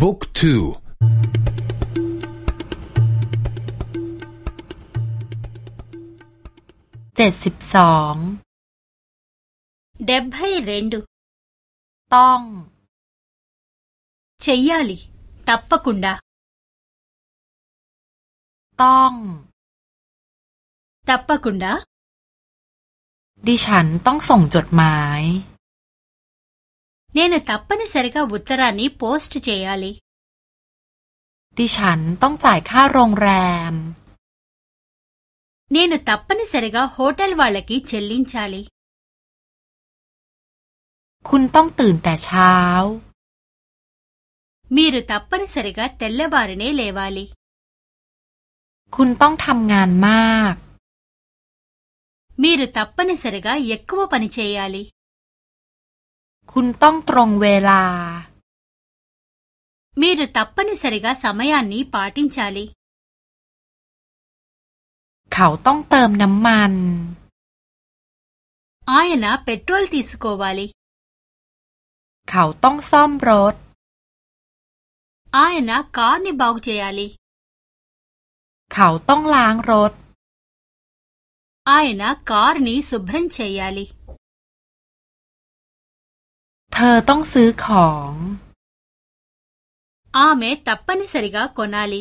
บุ๊กทูเจ็ดสิบสอง เดบให้เรนดูต้องเชียลีตับปะกุนดาต้อง ตับปะกุนดาดิฉันต้องส่งจดหมาย నేను తప్పనిసరిగా ఉత్తరాన్ని పోస్ట్ చేయాలి ดิฉันต้องจ่ายค่าโรงแรมเนนุตับปนิสริกับโฮเทลวาลกีเชลลินชาลีคุณต้องตื่นแต่เช้า มีรูตับปนิสริกับเตลเลบาร์เนเลวาลีคุณต้องทำงานมาก มีรูตับปนิสริกับเยกกวปนิเชยาลีคุณต้องตรงเวลา มีรอตับปนิสริกาสมัยอันนี้ ปาร์ตินชาลีเขาต้องเติมน้ำมันอายนะเปตรอลติสโกวาลีเขาต้องซ่อมรถอายนะการ์นิบาวเจียลีเขาต้องล้างรถอายนะการ์นิสุบรันเชียลีเธอต้องซื้อของ อาเมตัปปนิสริกาโกนาลี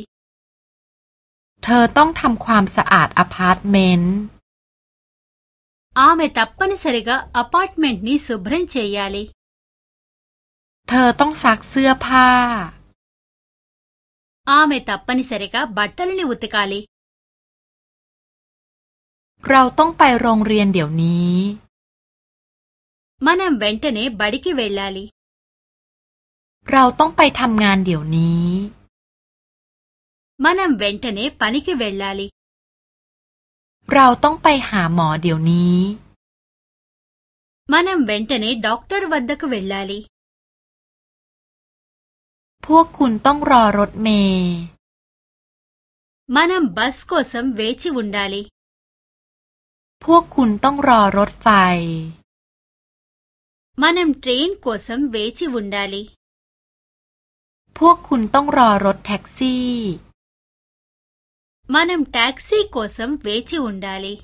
เธอต้องทำความสะอาดอพาร์ตเมนต์ อาเมตัปปนิสริกาอพาร์ตเมนต์นี้สุบรินเชียลีเธอต้องซักเสื้อผ้า อาเมตัปปนิสริกา บัตเตอร์นี้อุตกาลี เราต้องไปโรงเรียนเดี๋ยวนี้มันแอมเวนเตเน่บดี้กีเวลลาลีเราต้องไปทำงานเดี๋ยวนี้มันแอมเวนเตเน่ปานิกีเวลลาลีเราต้องไปหาหมอเดี๋ยวนี้มันแอมเวนเตเน่ด็อกเตอร์วัดดักเวลลาลีพวกคุณต้องรอรถเมย์มันแอมบัสโกสัมเวชิวุนดาลีพวกคุณต้องรอรถไฟมั న ం ట్రైన్ కోసం వేచి ఉ นดాลีพวกคุณต้องรอรถแท็กซี่มันนำแท็กซี่โคสมเวชิวุนดาลี